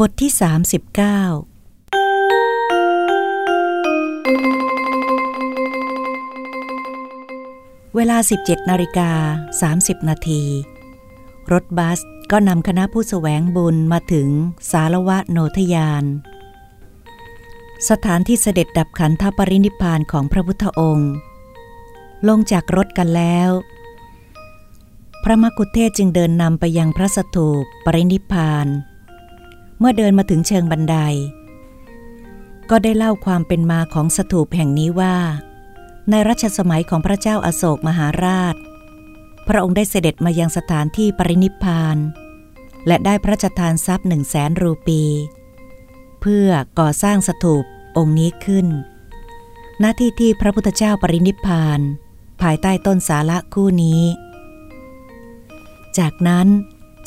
บทที่ 39 เวลา 17นาฬิกา30 นาที รถบัสก็นำคณะผู้แสวงบุญมาถึงสารวะโนทยาน สถานที่เสด็จดับขันธปรินิพานของพระพุทธองค์ ลงจากรถกันแล้ว พระมกุเทศจึงเดินนำไปยังพระสถูปปรินิพาน มื่อเดินมาถึงเชิงบันได ก็ได้เล่าความเป็นมาของสถูปแห่งนี้ว่า ในรัชสมัยของพระเจ้าอาโศกมหาราช พระองค์ได้เสด็จมายังสถานที่ปรินิพาน และได้พระราชทานทรัพย์หนึ่งแสนรูปี เพื่อก่อสร้างสถูปองค์นี้ขึ้น หน้าที่ที่พระพุทธเจ้าปรินิพาน ภายใต้ต้นสาระคู่นี้ จากนั้น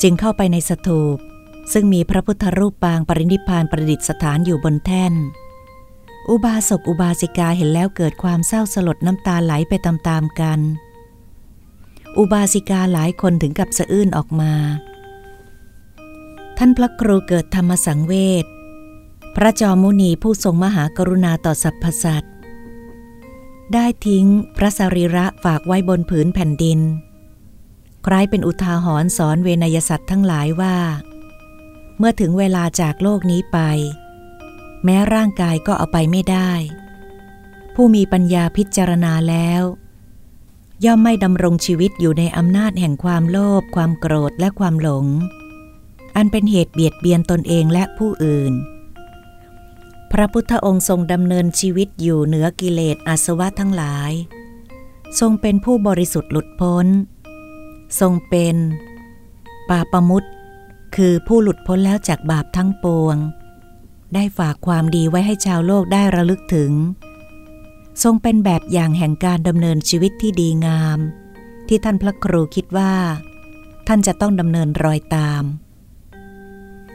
จึงเข้าไปในสถูป ซึ่งมีพระพุทธรูปปางปรินิพานประดิษฐานอยู่บนแท่น อุบาสกอุบาสิกาเห็นแล้วเกิดความเศร้าสลดน้ำตาไหลไปตามๆกัน อุบาสิกาหลายคนถึงกับสะอื้นออกมา ท่านพระครูเกิดธรรมสังเวช พระจอมุนีผู้ทรงมหากรุณาต่อสรรพสัตว์ ได้ทิ้งพระสรีระฝากไว้บนผืนแผ่นดิน คล้ายเป็นอุทาหรณ์สอนเวนยสัตว์ทั้งหลายว่า เมื่อถึงเวลาจากโลกนี้ไป แม้ร่างกายก็เอาไปไม่ได้ ผู้มีปัญญาพิจารณาแล้ว ย่อมไม่ดำรงชีวิตอยู่ในอำนาจแห่งความโลภความโกรธและความหลง อันเป็นเหตุเบียดเบียนตนเองและผู้อื่น พระพุทธองค์ทรงดำเนินชีวิตอยู่เหนือกิเลสอาสวะทั้งหลาย ทรงเป็นผู้บริสุทธิ์หลุดพ้น ทรงเป็นปาปมุต คือผู้หลุดพ้นแล้วจากบาปทั้งปวง ได้ฝากความดีไว้ให้ชาวโลกได้ระลึกถึง ทรงเป็นแบบอย่างแห่งการดำเนินชีวิตที่ดีงาม ที่ท่านพระครูคิดว่า ท่านจะต้องดำเนินรอยตาม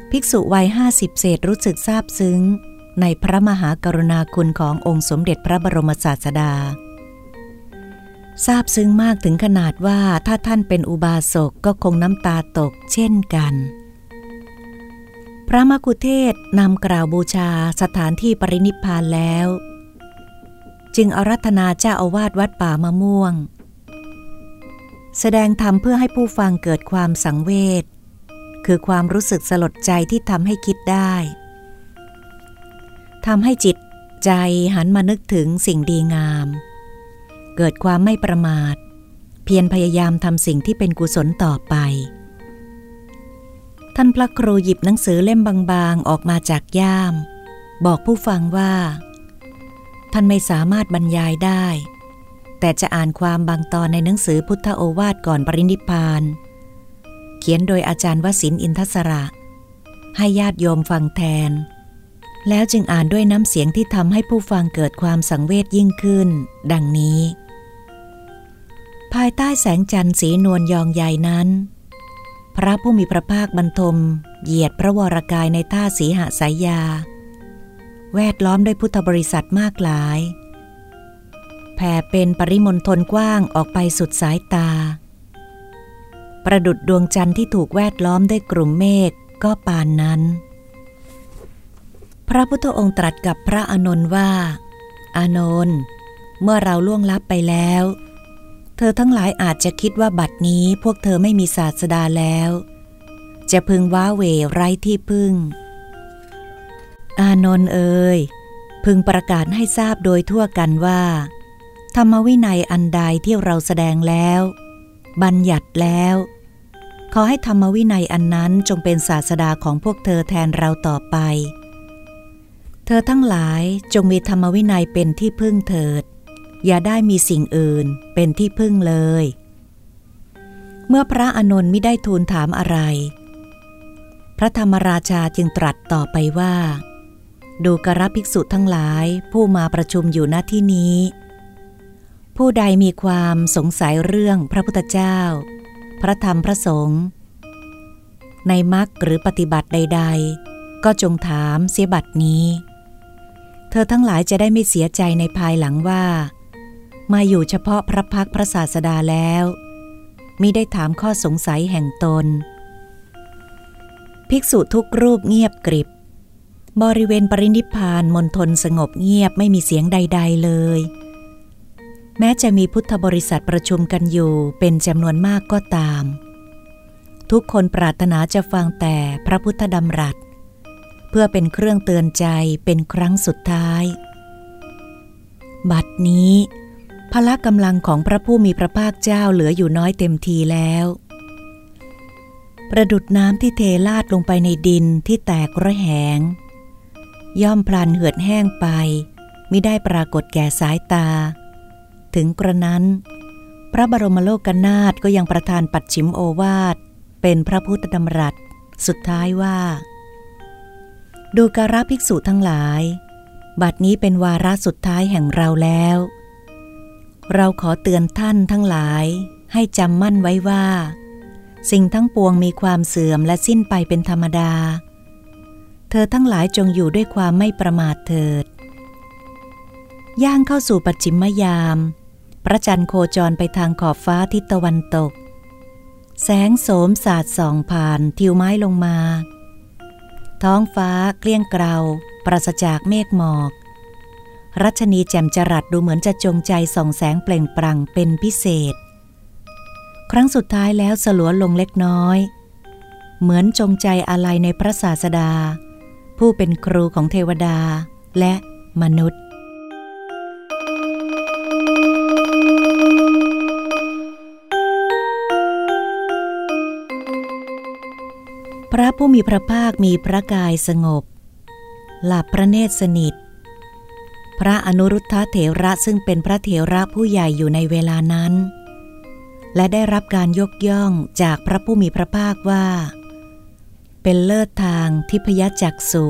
ภิกษุวัยห้าสิบเศษรู้สึกซาบซึ้ง ในพระมหากรุณาคุณขององค์สมเด็จพระบรมศาสดาทราบซึ้งมากถึงขนาดว่าถ้าท่านเป็นอุบาสกก็คงน้ำตาตกเช่นกัน พระมกุเทศนำกล่าวบูชาสถานที่ปรินิพพานแล้ว จึงอารัธนาเจ้าอาวาสวัดป่ามะม่วง แสดงธรรมเพื่อให้ผู้ฟังเกิดความสังเวชคือความรู้สึกสลดใจที่ทำให้คิดได้ทำให้จิตใจหันมานึกถึงสิ่งดีงาม เกิดความไม่ประมาท เพียรพยายามทำสิ่งที่เป็นกุศลต่อไป ท่านพระครูหยิบหนังสือเล่มบางๆ ออกมาจากย่าม บอกผู้ฟังว่า ท่านไม่สามารถบรรยายได้ แต่จะอ่านความบางตอนในหนังสือพุทธโอวาทก่อนปรินิพาน เขียนโดยอาจารย์วสินอินทศระ ให้ญาติโยมฟังแทน แล้วจึงอ่านด้วยน้ำเสียงที่ทำให้ผู้ฟังเกิดความสังเวชยิ่งขึ้น ดังนี้ ภายใต้แสงจันทร์สีนวลยองใหญ่นั้น พระผู้มีพระภาคบรรทม เหยียดพระวรากายในท่าสีหสายยา แวดล้อมด้วยพุทธบริษัทมากหลาย แผ่เป็นปริมณฑลกว้างออกไปสุดสายตา ประดุดดวงจันทร์ที่ถูกแวดล้อมด้วยกลุ่มเมฆก็ปานนั้น พระพุทธองค์ตรัสกับพระอนนท์ว่า อานนท์เมื่อเราล่วงลับไปแล้ว ธอทั้งหลายอาจจะคิดว่าบัดนี้พวกเธอไม่มีศาสดาแล้ว จะพึงว้าเวไร้ที่พึ่ง อานนท์เอ่ยพึงประกาศให้ทราบโดยทั่วกันว่า ธรรมวินัยอันใดที่เราแสดงแล้ว บัญญัติแล้ว ขอให้ธรรมวินัยอันนั้นจงเป็นศาสดาของพวกเธอแทนเราต่อไป เธอทั้งหลายจงมีธรรมวินัยเป็นที่พึ่งเถิด อย่าได้มีสิ่งอื่นเป็นที่พึ่งเลย เมื่อพระอนนท์ไม่ได้ทูลถามอะไร พระธรรมราชาจึงตรัสต่อไปว่า ดูกระภิกษุทั้งหลายผู้มาประชุมอยู่ณที่นี้ ผู้ใดมีความสงสัยเรื่องพระพุทธเจ้า พระธรรมพระสงฆ์ในมรรคหรือปฏิบัติใด ๆ ก็จงถามเสียบัดนี้ เธอทั้งหลายจะได้ไม่เสียใจในภายหลังว่า มาอยู่เฉพาะพระพักพระศาสดาแล้วมิได้ถามข้อสงสัยแห่งตน ภิกษุทุกรูปเงียบกริบ บริเวณปรินิพานมณฑลสงบเงียบไม่มีเสียงใด ๆเลย แม้จะมีพุทธบริษัทประชุมกันอยู่เป็นจำนวนมากก็ตาม ทุกคนปรารถนาจะฟังแต่พระพุทธดำรัส เพื่อเป็นเครื่องเตือนใจเป็นครั้งสุดท้าย บัดนี้ พละกำลังของพระผู้มีพระภาคเจ้าเหลืออยู่น้อยเต็มทีแล้ว ประดุดน้ำที่เทลาดลงไปในดินที่แตกระแหง ย่อมพลันเหือดแห้งไปม่ได้ปรากฏแก่สายตา ถึงกระนั้น พระบรมโลกนาถก็ยังประทานปัดชิมโอวาทเป็นพระพุทธดำรัส สุดท้ายว่า ดูการะภิกษุทั้งหลาย บัดนี้เป็นวาระสุดท้ายแห่งเราแล้ว เราขอเตือนท่านทั้งหลายให้จำมั่นไว้ว่า สิ่งทั้งปวงมีความเสื่อมและสิ้นไปเป็นธรรมดา เธอทั้งหลายจงอยู่ด้วยความไม่ประมาทเถิด ย่างเข้าสู่ปัจฉิมยาม พระจันทร์โคจรไปทางขอบฟ้าทิศตะวันตก แสงโสมสาดส่องผ่านทิวไม้ลงมา ท้องฟ้าเกลี้ยงเกลาปราศจากเมฆหมอก รัชนีแจ่มจรัสดูเหมือนจะจงใจส่องแสงเปล่งปลั่งเป็นพิเศษ ครั้งสุดท้ายแล้วสลัวลงเล็กน้อย เหมือนจงใจอะไรในพระศาสดา ผู้เป็นครูของเทวดาและมนุษย์ พระผู้มีพระภาคมีพระกายสงบ หลับพระเนตรสนิท พระอนุรุทธเถระซึ่งเป็นพระเถระผู้ใหญ่อยู่ในเวลานั้น และได้รับการยกย่องจากพระผู้มีพระภาคว่า เป็นเลิศทางทิพยจักสุ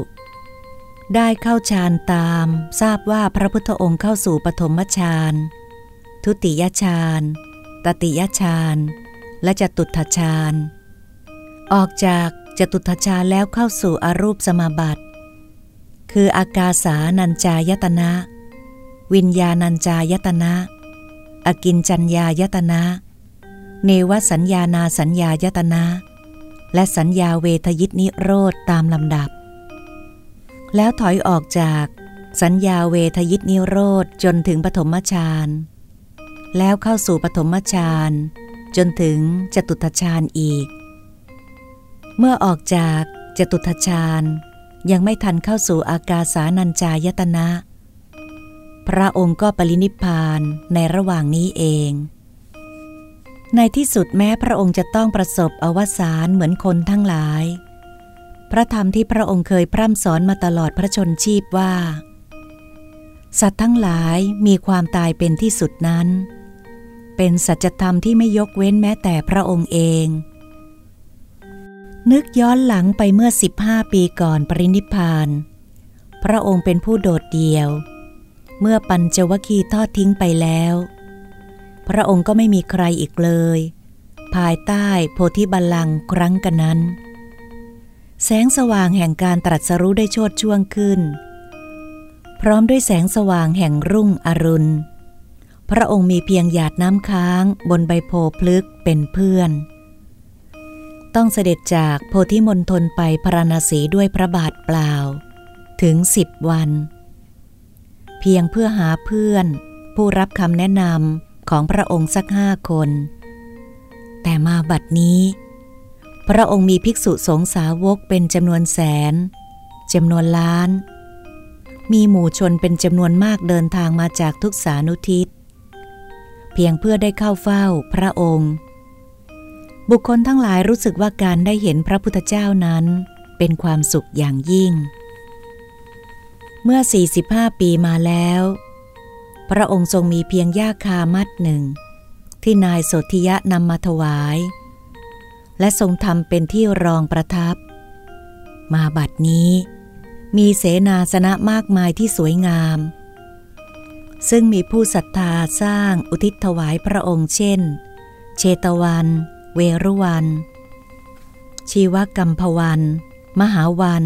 ได้เข้าฌานตามทราบว่าพระพุทธองค์เข้าสู่ปฐมฌานทุติยฌานตติยฌานและจตุตฌานออกจากจตุตฌานแล้วเข้าสู่อรูปสมาบัติ คืออากาสานัญจายตนะ วิญญาณัญจายตนะ อกินจัญญายตนะ เนวสัญญานาสัญญายตนะ และสัญญาเวทยิตนิโรธตามลำดับ แล้วถอยออกจากสัญญาเวทยิตนิโรธจนถึงปฐมฌานแล้วเข้าสู่ปฐมฌานจนถึงจตุตฌานอีก เมื่อออกจากจตุตฌาน ยังไม่ทันเข้าสู่อากาสานัญจายตนะ พระองค์ก็ปรินิพานในระหว่างนี้เอง ในที่สุดแม้พระองค์จะต้องประสบอวสานเหมือนคนทั้งหลาย พระธรรมที่พระองค์เคยพร่ำสอนมาตลอดพระชนชีพว่า สัตว์ทั้งหลายมีความตายเป็นที่สุดนั้น เป็นสัจธรรมที่ไม่ยกเว้นแม้แต่พระองค์เอง นึกย้อนหลังไปเมื่อ 15 ปีก่อนปรินิพาน พระองค์เป็นผู้โดดเดี่ยว เมื่อปัญจวคีทอดทิ้งไปแล้ว พระองค์ก็ไม่มีใครอีกเลย ภายใต้โพธิบัลลังก์ครั้งกันนั้น แสงสว่างแห่งการตรัสรู้ได้โชดช่วงขึ้น พร้อมด้วยแสงสว่างแห่งรุ่งอรุณ พระองค์มีเพียงหยาดน้ำค้างบนใบโพพลึกเป็นเพื่อน ต้องเสด็จจากโพธิมณฑลไปพราณสีด้วยพระบาทเปล่า ถึงสิบวัน เพียงเพื่อหาเพื่อน ผู้รับคำแนะนำของพระองค์สักห้าคน แต่มาบัดนี้ พระองค์มีภิกษุสงสาวกเป็นจำนวนแสนจำนวนล้าน มีหมู่ชนเป็นจำนวนมากเดินทางมาจากทุกสานุทิศ เพียงเพื่อได้เข้าเฝ้าพระองค์ บุคคลทั้งหลายรู้สึกว่าการได้เห็นพระพุทธเจ้านั้นเป็นความสุขอย่างยิ่ง เมื่อ 45 ปีมาแล้ว พระองค์ทรงมีเพียงย่าคามัดหนึ่ง ที่นายโสธิยะนำมาถวาย และทรงทำเป็นที่รองประทับ มาบัดนี้ มีเสนาสนะมากมายที่สวยงาม ซึ่งมีผู้ศรัทธาสร้างอุทิศถวายพระองค์เช่น เชตวันเเวรุวัน ชีวกัมพวัน มหาวัน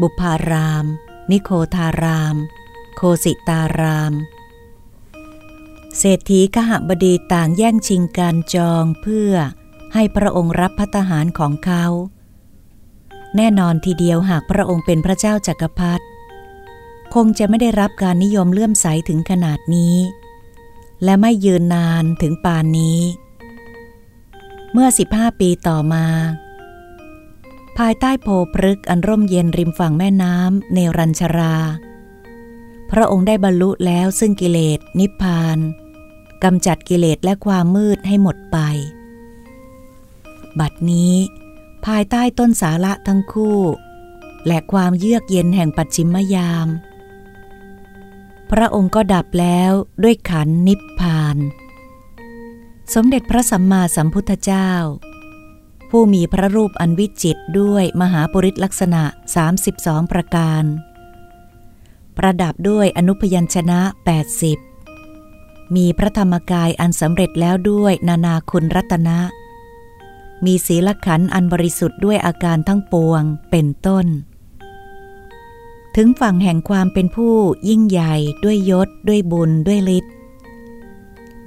บุพาราม นิโคทาราม โคสิตาราม เศรษฐีขหบดีต่างแย่งชิงการจองเพื่อให้พระองค์รับพัตหารของเขา แน่นอนทีเดียวหากพระองค์เป็นพระเจ้าจักรพรรดิคงจะไม่ได้รับการนิยมเลื่อมใสถึงขนาดนี้ และไม่ยืนนานถึงปานนี้ เมื่อ 15 ปีต่อมา ภายใต้โพพฤกอันร่มเย็นริมฝั่งแม่น้ำเนรัญชรา พระองค์ได้บรรลุแล้วซึ่งกิเลสนิพพานกำจัดกิเลสและความมืดให้หมดไป บัดนี้ ภายใต้ต้นสาระทั้งคู่ และความเยือกเย็นแห่งปัจฉิมยาม พระองค์ก็ดับแล้วด้วยขันนิพพาน สมเด็จพระสัมมาสัมพุทธเจ้า ผู้มีพระรูปอันวิจิตด้วยมหาปุริสลักษณะ 32 ประการ ประดับด้วยอนุพยัญชนะ 80 มีพระธรรมกายอันสำเร็จแล้วด้วยนานาคุณรัตนะ มีศีลขันอันบริสุทธิ์ด้วยอาการทั้งปวงเป็นต้น ถึงฝั่งแห่งความเป็นผู้ยิ่งใหญ่ด้วยยศด้วยบุญด้วยฤทธิ์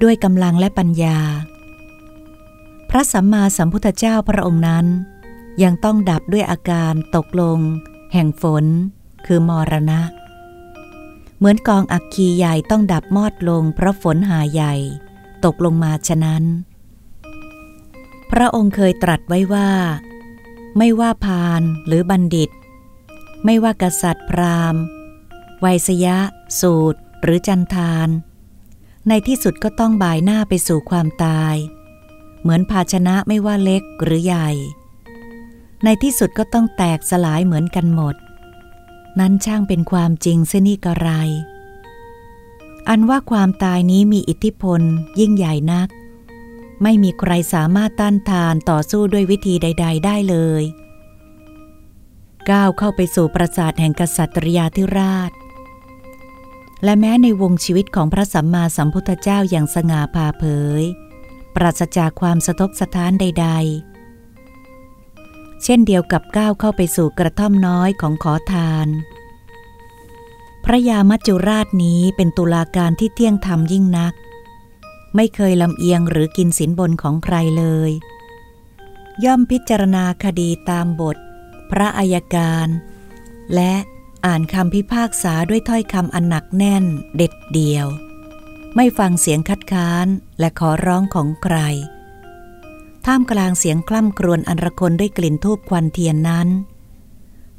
ด้วยกำลังและปัญญา พระสัมมาสัมพุทธเจ้าพระองค์นั้น ยังต้องดับด้วยอาการตกลง แห่งฝน คือมรณะ เหมือนกองอักคีใหญ่ต้องดับมอดลงเพราะฝนหาใหญ่ ตกลงมาฉะนั้น พระองค์เคยตรัสไว้ว่า ไม่ว่าพานหรือบัณฑิต ไม่ว่ากษัตริย์พราหมณ์ไวยสยะ สูตร หรือจันทาน ในที่สุดก็ต้องบ่ายหน้าไปสู่ความตาย เหมือนภาชนะไม่ว่าเล็กหรือใหญ่ ในที่สุดก็ต้องแตกสลายเหมือนกันหมด นั้นช่างเป็นความจริงเสนี่กระไร อันว่าความตายนี้มีอิทธิพลยิ่งใหญ่นัก ไม่มีใครสามารถต้านทานต่อสู้ด้วยวิธีใด ๆ ได้เลย ก้าวเข้าไปสู่ปราสาทแห่งกษัตริยาธิราช และแม้ในวงชีวิตของพระสัมมาสัมพุทธเจ้าอย่างสง่าผ่าเผย ปราศจากความสะทกสะท้านใด ๆ เช่นเดียวกับก้าวเข้าไปสู่กระท่อมน้อยของขอทาน พระยามัจจุราชนี้เป็นตุลาการที่เที่ยงธรรมยิ่งนัก ไม่เคยลำเอียงหรือกินสินบนของใครเลย ย่อมพิจารณาคดีตามบท พระอายการ และ อ่านคำพิพากษาด้วยถ้อยคำอันหนักแน่นเด็ดเดียว ไม่ฟังเสียงคัดค้านและขอร้องของใคร ท่ามกลางเสียงคล่ำครวญอันระคนด้วยกลิ่นทูบควันเทียนนั้น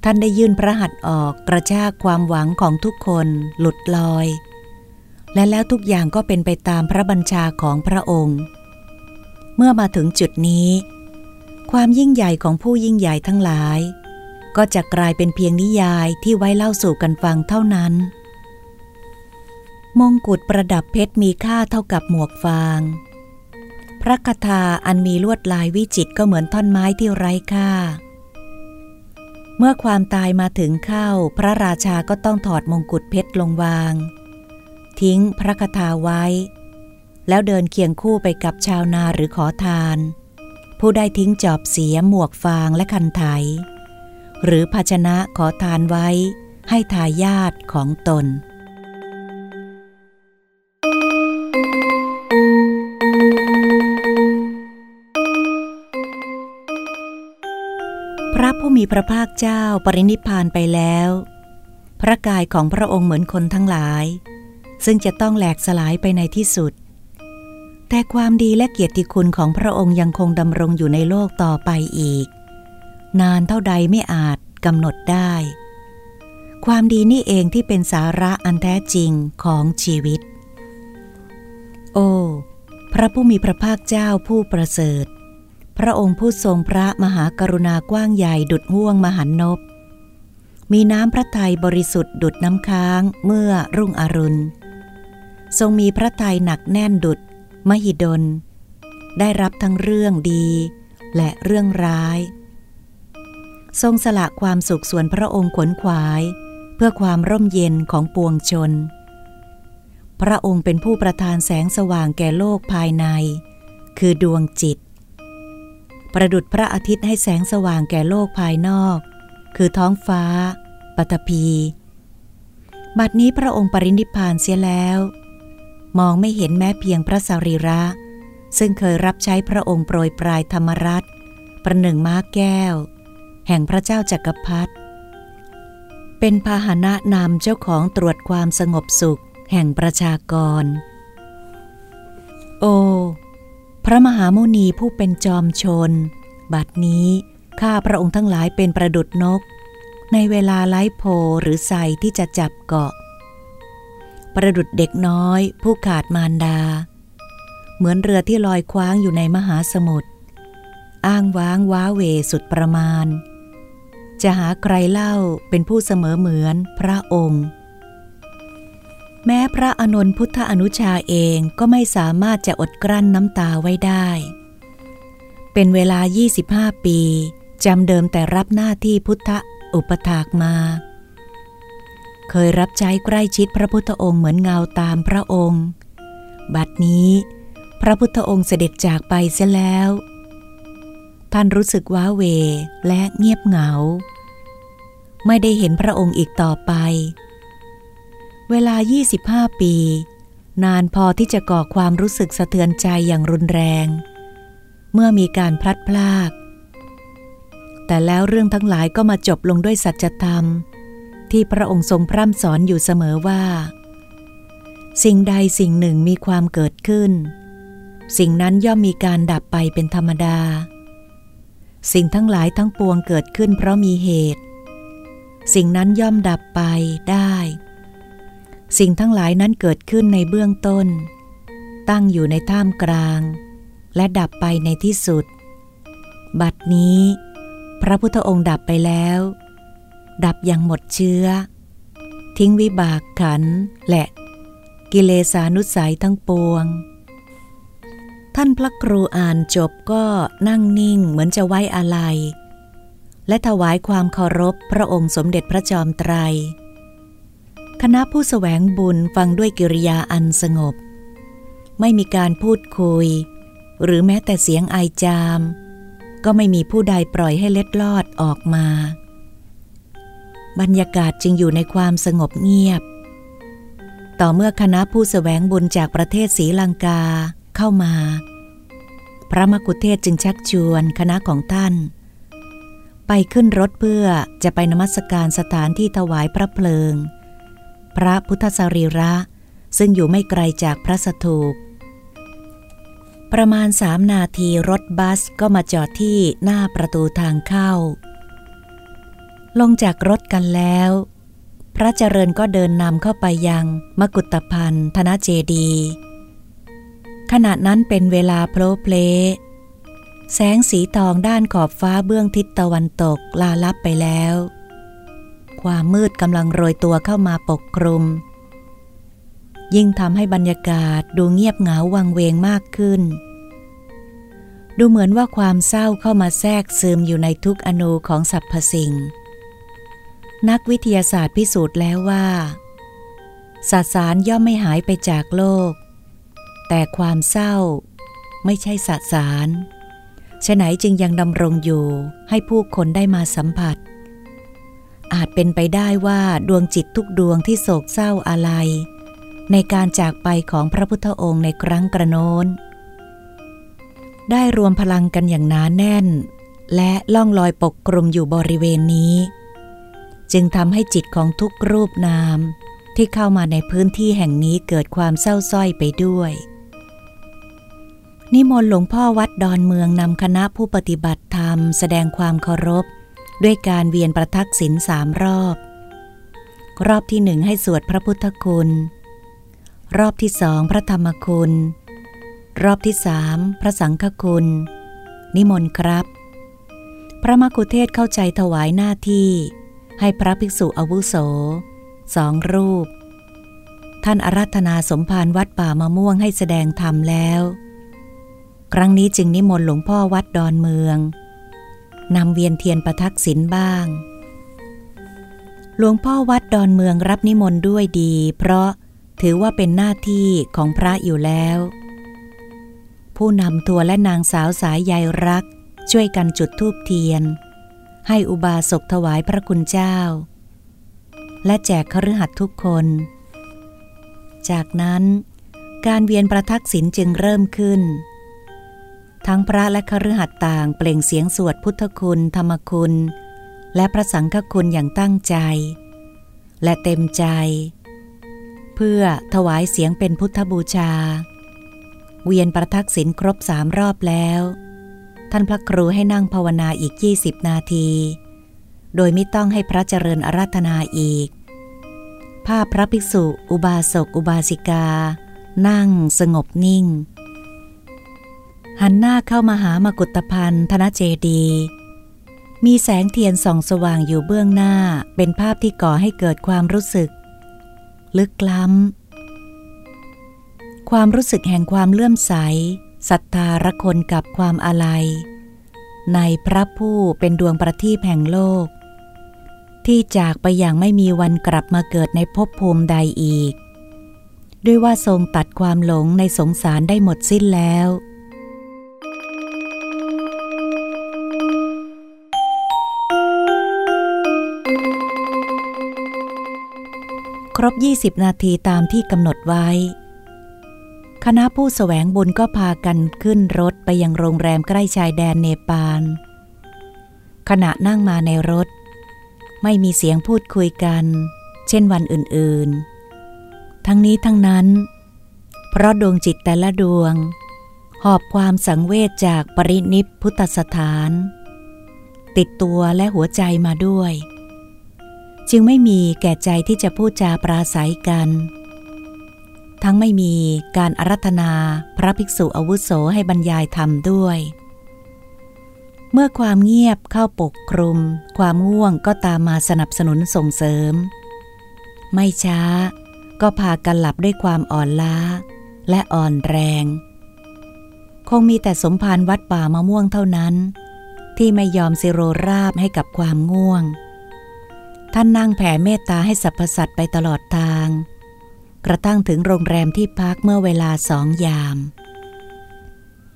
ท่านได้ยื่นพระหัตถ์ออกกระชากความหวังของทุกคนหลุดลอย และแล้วทุกอย่างก็เป็นไปตามพระบัญชาของพระองค์ เมื่อมาถึงจุดนี้ ความยิ่งใหญ่ของผู้ยิ่งใหญ่ทั้งหลาย ก็จะกลายเป็นเพียงนิยายที่ไว้เล่าสู่กันฟังเท่านั้น มงกุฎประดับเพชรมีค่าเท่ากับหมวกฟาง พระคาถาอันมีลวดลายวิจิตก็เหมือนท่อนไม้ที่ไร้ค่า เมื่อความตายมาถึงเข้า พระราชาก็ต้องถอดมงกุฎเพชรลงวาง ทิ้งพระคาถาไว้ แล้วเดินเคียงคู่ไปกับชาวนาหรือขอทาน ผู้ได้ทิ้งจอบเสียหมวกฟางและคันไถ หรือภาชนะขอทานไว้ให้ทายาทของตน พระผู้มีพระภาคเจ้าปรินิพานไปแล้ว พระกายของพระองค์เหมือนคนทั้งหลาย ซึ่งจะต้องแหลกสลายไปในที่สุด แต่ความดีและเกียรติคุณของพระองค์ยังคงดำรงอยู่ในโลกต่อไปอีก นานเท่าใดไม่อาจกำหนดได้ ความดีนี่เองที่เป็นสาระอันแท้จริงของชีวิต โอ้พระผู้มีพระภาคเจ้าผู้ประเสริฐ พระองค์ผู้ทรงพระมหากรุณากว้างใหญ่ดุดห่วงมหันนบ มีน้ำพระทัยบริสุทธิ์ดุดน้ำค้างเมื่อรุ่งอรุณ ทรงมีพระทัยหนักแน่นดุด มหิดล ได้รับทั้งเรื่องดีและเรื่องร้าย ทรงสละความสุขส่วนพระองค์ขนขวาย เพื่อความร่มเย็นของปวงชน พระองค์เป็นผู้ประทานแสงสว่างแก่โลกภายใน คือดวงจิต ประดุดพระอาทิตย์ให้แสงสว่างแก่โลกภายนอก คือท้องฟ้า ปัตภีบัดนี้พระองค์ปรินิพานเสียแล้ว มองไม่เห็นแม้เพียงพระสรีระ ซึ่งเคยรับใช้พระองค์โปรยปลายธรรมรัตประหนึ่งม้าแก้ว แห่งพระเจ้าจักรพรรดิเป็นพาหนะนำเจ้าของตรวจความสงบสุขแห่งประชากร โอ พระมหาโมนีผู้เป็นจอมชน บัดนี้ข้าพระองค์ทั้งหลายเป็นประดุดนก ในเวลาไล่โพหรือใส่ที่จะจับเกาะ ประดุดเด็กน้อย ผู้ขาดมารดา เหมือนเรือที่ลอยคว้างอยู่ในมหาสมุทรอ้างว้างว้าเวสุดประมาณ จะหาใครเล่าเป็นผู้เสมอเหมือนพระองค์ แม้พระอนนพุทธอนุชาเองก็ไม่สามารถจะอดกลั้นน้ำตาไว้ได้ เป็นเวลา 25 ปีจำเดิมแต่รับหน้าที่พุทธอุปถากมา เคยรับใช้ใกล้ชิดพระพุทธองค์เหมือนเงาตามพระองค์ บัดนี้ พระพุทธองค์เสด็จจากไปเสียแล้วท่านรู้สึกว้าเวและเงียบเหงา ไม่ได้เห็นพระองค์อีกต่อไป เวลา 25 ปี นานพอที่จะก่อความรู้สึกสะเทือนใจอย่างรุนแรง เมื่อมีการพลัดพราก แต่แล้วเรื่องทั้งหลายก็มาจบลงด้วยสัจธรรม ที่พระองค์ทรงพร่ำสอนอยู่เสมอว่า สิ่งใดสิ่งหนึ่งมีความเกิดขึ้น สิ่งนั้นย่อมมีการดับไปเป็นธรรมดา สิ่งทั้งหลายทั้งปวงเกิดขึ้นเพราะมีเหตุ สิ่งนั้นย่อมดับไปได้ สิ่งทั้งหลายนั้นเกิดขึ้นในเบื้องต้น ตั้งอยู่ในท่ามกลาง และดับไปในที่สุด บัดนี้ พระพุทธองค์ดับไปแล้ว ดับอย่างหมดเชื้อ ทิ้งวิบากขันและกิเลสานุสัยทั้งปวง ท่านพระครูอ่านจบก็นั่งนิ่งเหมือนจะไว้อาลัย และถวายความเคารพพระองค์สมเด็จพระจอมไตร คณะผู้สแสวงบุญฟังด้วยกิริยาอันสงบ ไม่มีการพูดคุย หรือแม้แต่เสียงไอจาม ก็ไม่มีผู้ใดปล่อยให้เล็ดลอดออกมา บรรยากาศจึงอยู่ในความสงบเงียบ ต่อเมื่อคณะผู้สแสวงบุญจากประเทศศรีลังกาเข้ามา พระมกุเทศจึงชักชวนคณะของท่าน ไปขึ้นรถเพื่อจะไปนมัสการสถานที่ถวายพระเพลิง พระพุทธสรีระ ซึ่งอยู่ไม่ไกลจากพระสถูป ประมาณสามนาทีรถบัสก็มาจอดที่หน้าประตูทางเข้า ลงจากรถกันแล้ว พระเจริญก็เดินนำเข้าไปยังมกุฏพันธนเจดี ขณะนั้นเป็นเวลาโพลเพล แสงสีทองด้านขอบฟ้าเบื้องทิศตะวันตกลาลับไปแล้ว ความมืดกำลังโรยตัวเข้ามาปกคลุม ยิ่งทำให้บรรยากาศดูเงียบเหงาวังเวงมากขึ้น ดูเหมือนว่าความเศร้าเข้ามาแทรกซึมอยู่ในทุกอนูของสรรพสิ่ง นักวิทยาศาสตร์พิสูจน์แล้วว่าสสารย่อมไม่หายไปจากโลก แต่ความเศร้าไม่ใช่สสาร ฉะไหนจึงยังดำรงอยู่ให้ผู้คนได้มาสัมผัส อาจเป็นไปได้ว่าดวงจิตทุกดวงที่โศกเศร้าอะไร ในการจากไปของพระพุทธองค์ในครั้งกระโน้น ได้รวมพลังกันอย่างหนานแน่น และล่องลอยปกกลุ่มอยู่บริเวณนี้ จึงทำให้จิตของทุกรูปนามที่เข้ามาในพื้นที่แห่งนี้เกิดความเศร้าส้อยไปด้วย นิมนต์หลวงพ่อวัดดอนเมืองนำคณะผู้ปฏิบัติธรรม แสดงความเคารพ ด้วยการเวียนประทักษิณสามรอบ รอบที่หนึ่งให้สวดพระพุทธคุณ รอบที่สองพระธรรมคุณ รอบที่สามพระสังฆคุณ นิมนต์ครับ พระมกุเทศเข้าใจถวายหน้าที่ ให้พระภิกษุอาวุโสสองรูป ท่านอารัธนาสมภารวัดป่ามะม่วงให้แสดงธรรมแล้ว ครั้งนี้จึงนิมนต์หลวงพ่อวัดดอนเมืองนำเวียนเทียนประทักษิณบ้าง หลวงพ่อวัดดอนเมืองรับนิมนต์ด้วยดี เพราะถือว่าเป็นหน้าที่ของพระอยู่แล้ว ผู้นำทัวและนางสาวสายใยรัก ช่วยกันจุดธูปเทียน ให้อุบาสกถวายพระคุณเจ้า และแจกคฤหัสถ์ทุกคน จากนั้น การเวียนประทักษิณจึงเริ่มขึ้น ทั้งพระและคฤหัสถ์ต่างเปล่งเสียงสวดพุทธคุณ ธรรมคุณ และพระสังฆคุณอย่างตั้งใจ และเต็มใจ เพื่อถวายเสียงเป็นพุทธบูชา เวียนประทักษิณครบสามรอบแล้ว ท่านพระครูให้นั่งภาวนาอีก 20 นาที โดยไม่ต้องให้พระเจริญอาราธนาอีก ภาพพระภิกษุ อุบาสกอุบาสิกา นั่งสงบนิ่ง หันหน้าเข้ามาหามากุฏพันธนเจดี มีแสงเทียนส่องสว่างอยู่เบื้องหน้าเป็นภาพที่ก่อให้เกิดความรู้สึก ลึกล้ำ ความรู้สึกแห่งความเลื่อมใสศรัทธาระคนกับความอาลัย ในพระผู้เป็นดวงประทีปแห่งโลก ที่จากไปอย่างไม่มีวันกลับมาเกิดในภพภูมิใดอีก ด้วยว่าทรงตัดความหลงในสงสารได้หมดสิ้นแล้ว รบ 20 นาทีตามที่กำหนดไว้ คณะผู้สแสวงบุญก็พากันขึ้นรถไปยังโรงแรมใกล้ชายแดนเนปาล ขณะนั่งมาในรถ ไม่มีเสียงพูดคุยกัน เช่นวันอื่นๆ ทั้งนี้ทั้งนั้น เพราะดวงจิตแต่ละดวง หอบความสังเวชจากปรินิพพุทธสถาน ติดตัวและหัวใจมาด้วย จึงไม่มีแก่ใจที่จะพูดจาปราศัยกัน ทั้งไม่มีการอารัธนาพระภิกษุอาวุโสให้บรรยายธรรมด้วย เมื่อความเงียบเข้าปกคลุม ความง่วงก็ตามมาสนับสนุนส่งเสริม ไม่ช้าก็พากันหลับด้วยความอ่อนล้า และอ่อนแรง คงมีแต่สมภารวัดป่ามะม่วงเท่านั้น ที่ไม่ยอมสิโรราบให้กับความง่วง ท่านนั่งแผ่เมตตาให้สรรพสัตว์ไปตลอดทาง กระทั่งถึงโรงแรมที่พักเมื่อเวลาสองยาม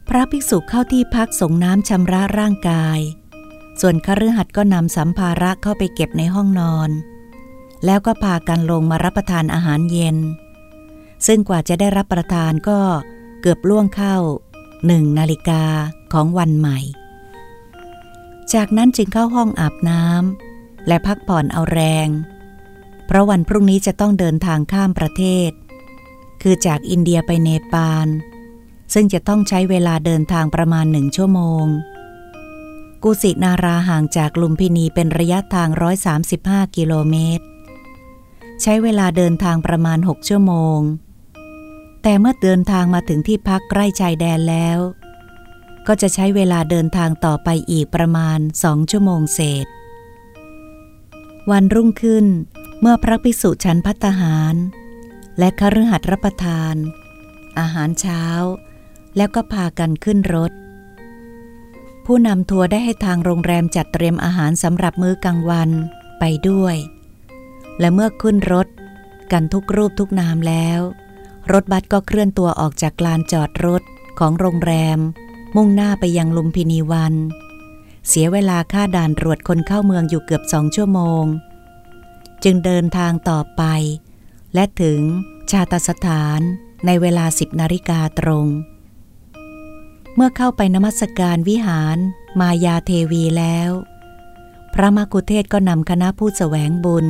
พระภิกษุเข้าที่พักส่งน้ำชำระร่างกาย ส่วนคฤหัสถ์ก็นำสัมภาระเข้าไปเก็บในห้องนอน แล้วก็พากันลงมารับประทานอาหารเย็น ซึ่งกว่าจะได้รับประทานก็เกือบล่วงเข้าหนึ่งนาฬิกาของวันใหม่ จากนั้นจึงเข้าห้องอาบน้ำ และพักผ่อนเอาแรง เพราะวันพรุ่งนี้จะต้องเดินทางข้ามประเทศ คือจากอินเดียไปเนปาล ซึ่งจะต้องใช้เวลาเดินทางประมาณหนึ่งชั่วโมง กุสินาราห่างจากลุมพินีเป็นระยะทาง 135 กิโลเมตร ใช้เวลาเดินทางประมาณ 6 ชั่วโมง แต่เมื่อเดินทางมาถึงที่พักใกล้ชายแดนแล้ว ก็จะใช้เวลาเดินทางต่อไปอีกประมาณสองชั่วโมงเศษ วันรุ่งขึ้น เมื่อพระภิกษุฉันพัตหาร และคฤหัสถ์รับประทาน อาหารเช้า แล้วก็พากันขึ้นรถ ผู้นำทัวร์ได้ให้ทางโรงแรมจัดเตรียมอาหารสำหรับมื้อกลางวันไปด้วย และเมื่อขึ้นรถ กันทุกรูปทุกนามแล้ว รถบัสก็เคลื่อนตัวออกจากลานจอดรถของโรงแรม มุ่งหน้าไปยังลุมพินีวัน เสียเวลาค่าด่านตรวจคนเข้าเมืองอยู่เกือบสองชั่วโมง จึงเดินทางต่อไป และถึงชาตสถานในเวลาสิบนาฬิกาตรง เมื่อเข้าไปนมัสการวิหารมายาเทวีแล้ว พระมกุเทศก็นำคณะผู้แสวงบุญ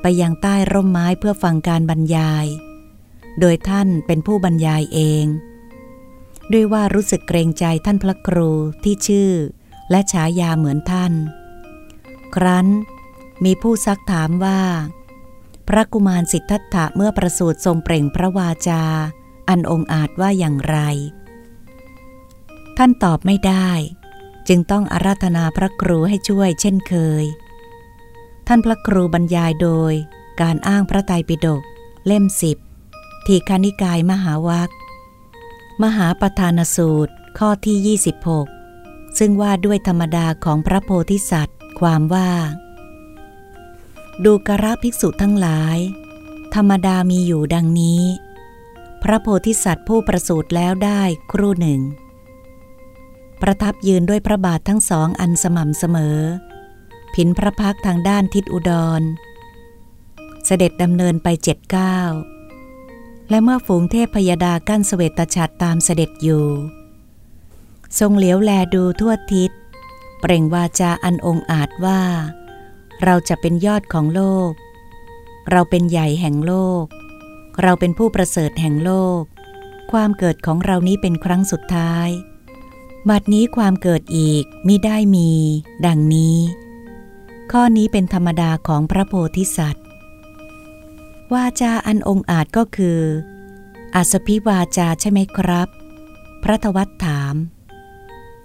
ไปยังใต้ร่มไม้เพื่อฟังการบรรยาย โดยท่านเป็นผู้บรรยายเอง ด้วยว่ารู้สึกเกรงใจท่านพระครูที่ชื่อ และฉายาเหมือนท่าน ครั้นมีผู้ซักถามว่า พระกุมารสิทธัตถะเมื่อประสูติทรงเปล่งพระวาจา อันองอาจว่าอย่างไร ท่านตอบไม่ได้ จึงต้องอาราธนาพระครูให้ช่วยเช่นเคย ท่านพระครูบรรยายโดยการอ้างพระไตรปิฎกเล่มสิบทีคานิกายมหาวัคมหาประธานสูตรข้อที่ 26 ซึ่งว่าด้วยธรรมดาของพระโพธิสัตว์ ความว่า ดูกระภิกษุทั้งหลาย ธรรมดามีอยู่ดังนี้ พระโพธิสัตว์ผู้ประสูติแล้วได้ครู่หนึ่ง ประทับยืนด้วยพระบาททั้งสองอันสม่ำเสมอ ผินพระพักทางด้านทิศอุดร เสด็จดำเนินไปเจ็ดก้าและเมื่อฝูงเทพพยดากั้นสเสวตฉัตรตามเสด็จอยู่ ทรงเหลียวแลดูทั่วทิศ เปล่งวาจาอันองอาจว่า เราจะเป็นยอดของโลก เราเป็นใหญ่แห่งโลก เราเป็นผู้ประเสริฐแห่งโลก ความเกิดของเรานี้เป็นครั้งสุดท้าย บัดนี้ความเกิดอีกมิได้มี ดังนี้ ข้อนี้เป็นธรรมดาของพระโพธิสัตว์ วาจาอันองอาจก็คือ อาสพิวาจาใช่ไหมครับ พระทวัตถาม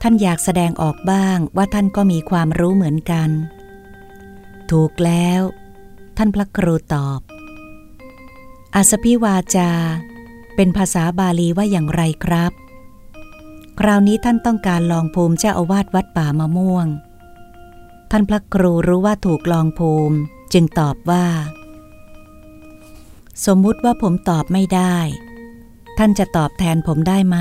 ท่านอยากแสดงออกบ้างว่าท่านก็มีความรู้เหมือนกัน ถูกแล้ว ท่านพระครูตอบ อาสพิวาจา เป็นภาษาบาลีว่าอย่างไรครับ คราวนี้ท่านต้องการลองภูมิเจ้าอาวาสวัดป่ามะม่วง ท่านพระครูรู้ว่าถูกลองภูมิจึงตอบว่า สมมุติว่าผมตอบไม่ได้ ท่านจะตอบแทนผมได้ไหม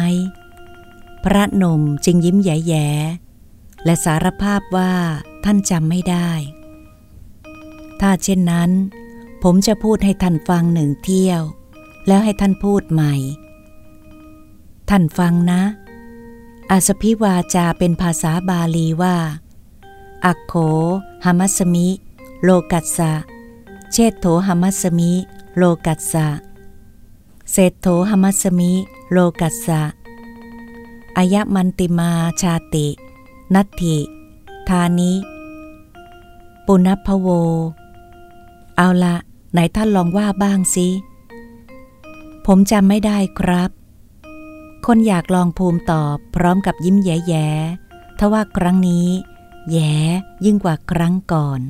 พระนมจึงยิ้มแย่ๆและสารภาพว่าท่านจำไม่ได้ ถ้าเช่นนั้น ผมจะพูดให้ท่านฟังหนึ่งเที่ยว แล้วให้ท่านพูดใหม่ ท่านฟังนะ อาสพิวาจาเป็นภาษาบาลีว่า อักโขหามัสมิ โลกัสสะ เชตโถหามัสมิ โลกัสสะเศรษโถหามัสมิ โลกัสสะ อายมันติมาชาติ นัตถิธานิ ปุณพโว เอาละไหนท่านลองว่าบ้างสิผมจำไม่ได้ครับ คนอยากลองภูมิตอบพร้อมกับยิ้มแย่ๆทว่าครั้งนี้ แย่ยิ่งกว่าครั้งก่อน